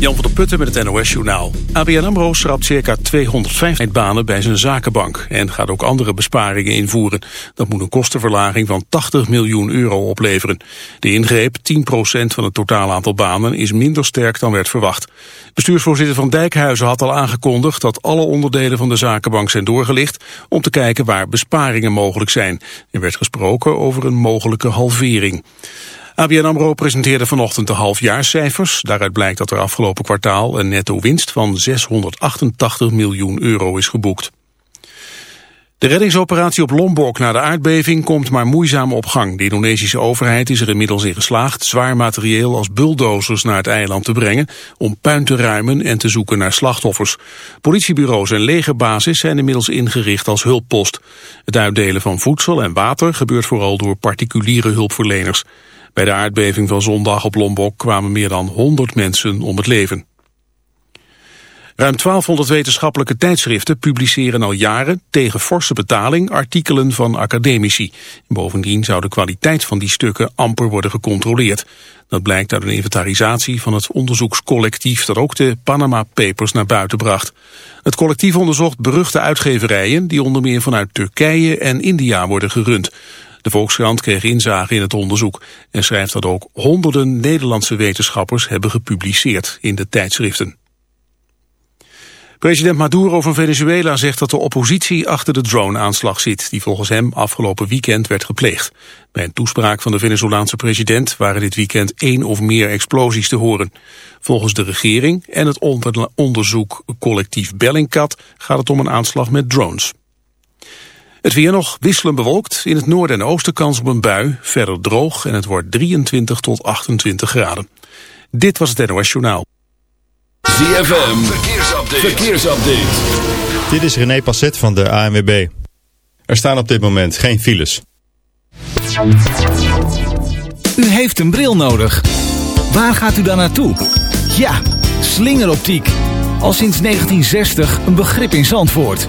Jan van der Putten met het NOS-journaal. ABN AMRO schrapt circa 250 banen bij zijn zakenbank... en gaat ook andere besparingen invoeren. Dat moet een kostenverlaging van 80 miljoen euro opleveren. De ingreep, 10% van het totaal aantal banen... is minder sterk dan werd verwacht. Bestuursvoorzitter van Dijkhuizen had al aangekondigd... dat alle onderdelen van de zakenbank zijn doorgelicht... om te kijken waar besparingen mogelijk zijn. Er werd gesproken over een mogelijke halvering. ABN AMRO presenteerde vanochtend de halfjaarscijfers. Daaruit blijkt dat er afgelopen kwartaal een netto winst van 688 miljoen euro is geboekt. De reddingsoperatie op Lombok na de aardbeving komt maar moeizaam op gang. De Indonesische overheid is er inmiddels in geslaagd zwaar materieel als bulldozers naar het eiland te brengen om puin te ruimen en te zoeken naar slachtoffers. Politiebureaus en legerbasis zijn inmiddels ingericht als hulppost. Het uitdelen van voedsel en water gebeurt vooral door particuliere hulpverleners. Bij de aardbeving van zondag op Lombok kwamen meer dan 100 mensen om het leven. Ruim 1200 wetenschappelijke tijdschriften publiceren al jaren tegen forse betaling artikelen van academici. Bovendien zou de kwaliteit van die stukken amper worden gecontroleerd. Dat blijkt uit een inventarisatie van het onderzoekscollectief dat ook de Panama Papers naar buiten bracht. Het collectief onderzocht beruchte uitgeverijen die onder meer vanuit Turkije en India worden gerund. De Volkskrant kreeg inzage in het onderzoek en schrijft dat ook honderden Nederlandse wetenschappers hebben gepubliceerd in de tijdschriften. President Maduro van Venezuela zegt dat de oppositie achter de drone-aanslag zit... die volgens hem afgelopen weekend werd gepleegd. Bij een toespraak van de Venezolaanse president waren dit weekend één of meer explosies te horen. Volgens de regering en het onderzoek collectief Bellingcat gaat het om een aanslag met drones. Het weer nog wisselend bewolkt. In het noorden en oosten kans op een bui. Verder droog en het wordt 23 tot 28 graden. Dit was het NOS Journaal. ZFM, verkeersupdate. verkeersupdate. Dit is René Passet van de ANWB. Er staan op dit moment geen files. U heeft een bril nodig. Waar gaat u dan naartoe? Ja, slingeroptiek. Al sinds 1960 een begrip in Zandvoort.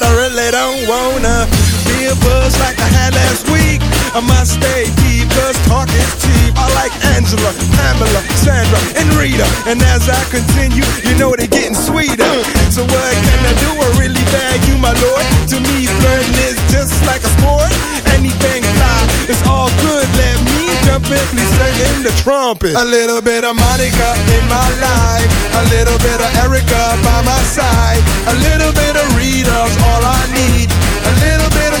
And as I continue, you know they're getting sweeter. So what can I do? I really bag you, my lord. To me, flirting is just like a sport. Anything fly, it's all good. Let me jump in, please sing in the trumpet. A little bit of Monica in my life. A little bit of Erica by my side. A little bit of Rita's all I need. A little bit of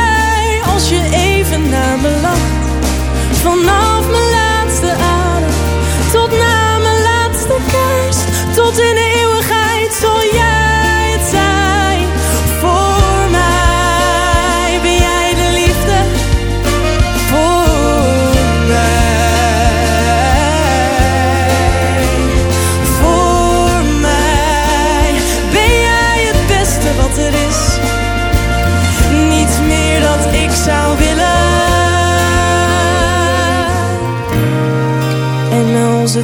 naar me lacht. Vanaf mijn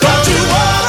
Don't you want?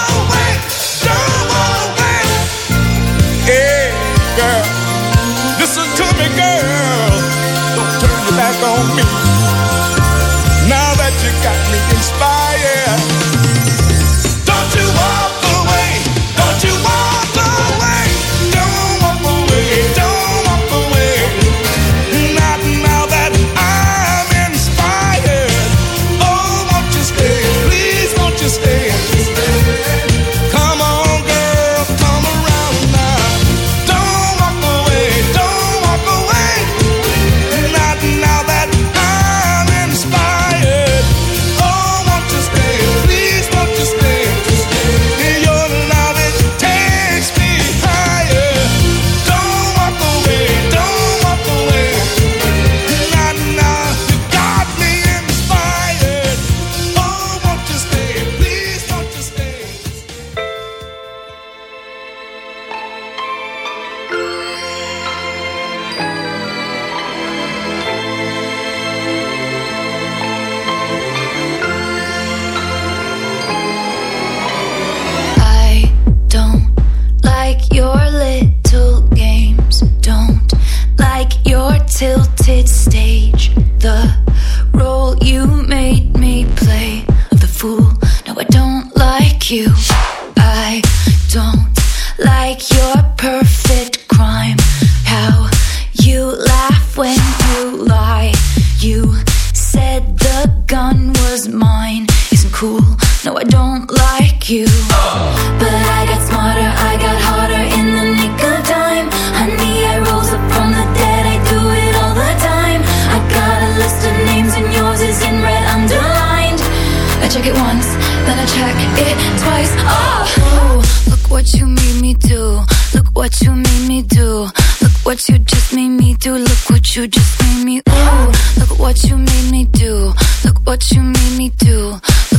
Check it once, then I check it twice. Oh, Ooh, look what you made me do. Look what you made me do. Look what you just made me do. Look what you just made me. Ooh, look what you made me do. Look what you made me do. Look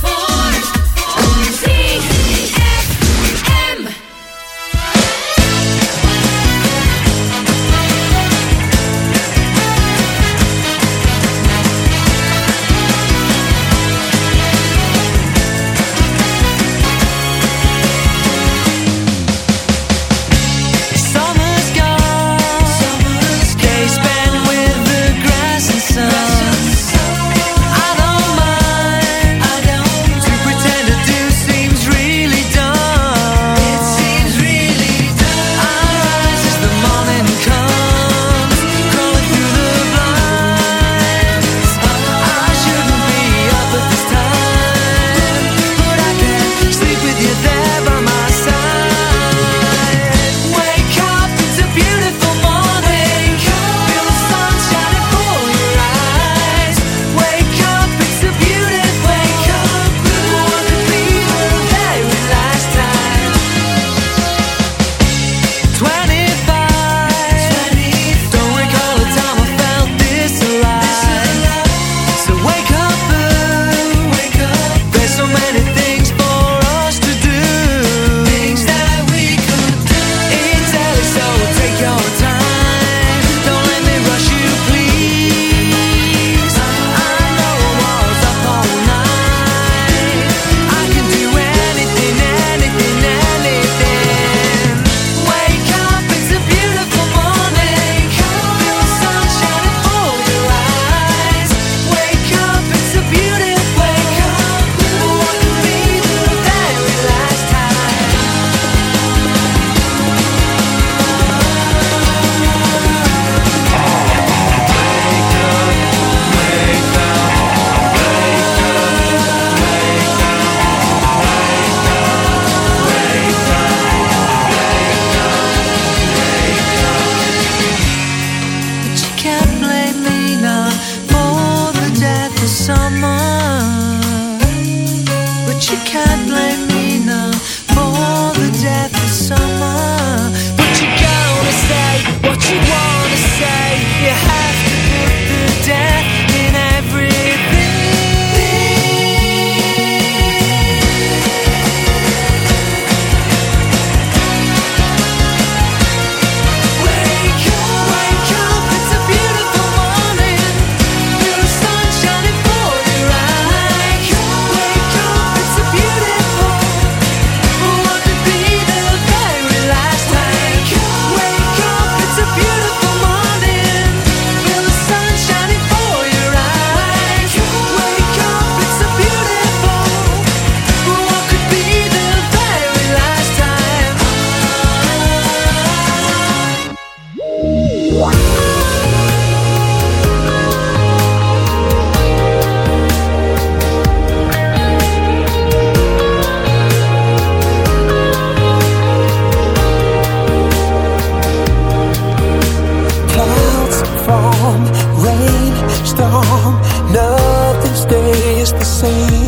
It's the same.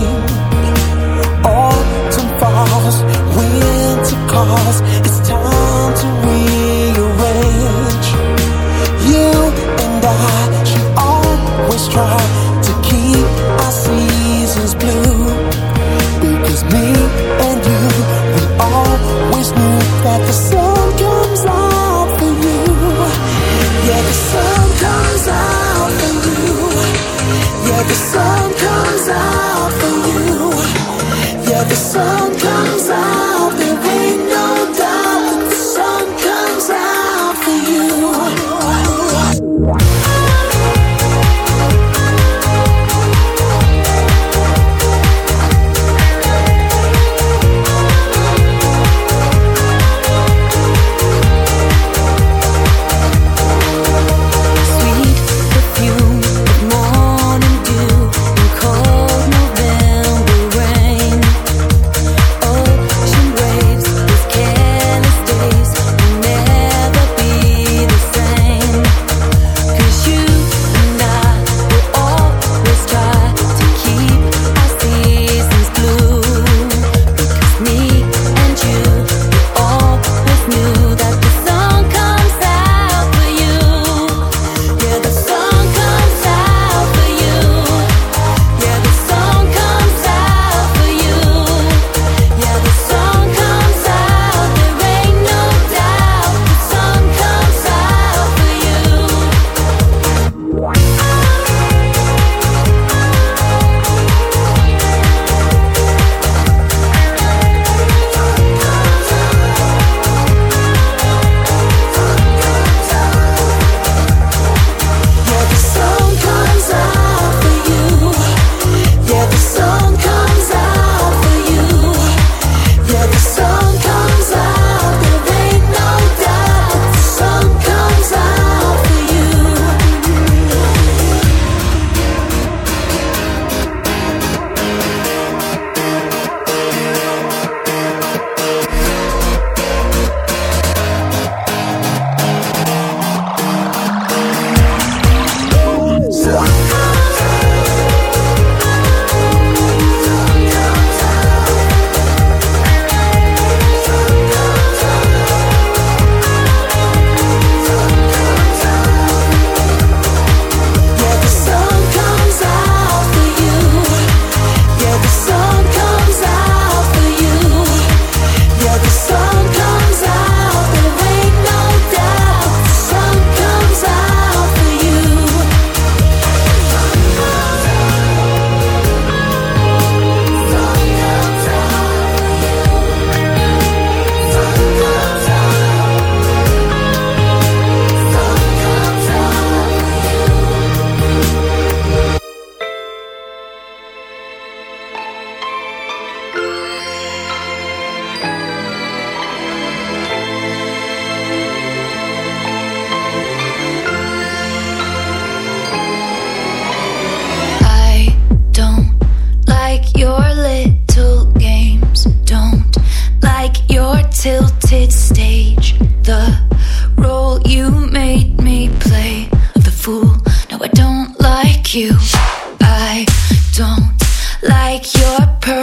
you. I don't like your per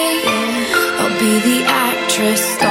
Actress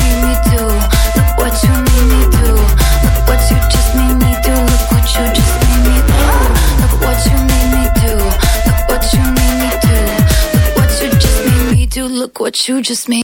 what you just made.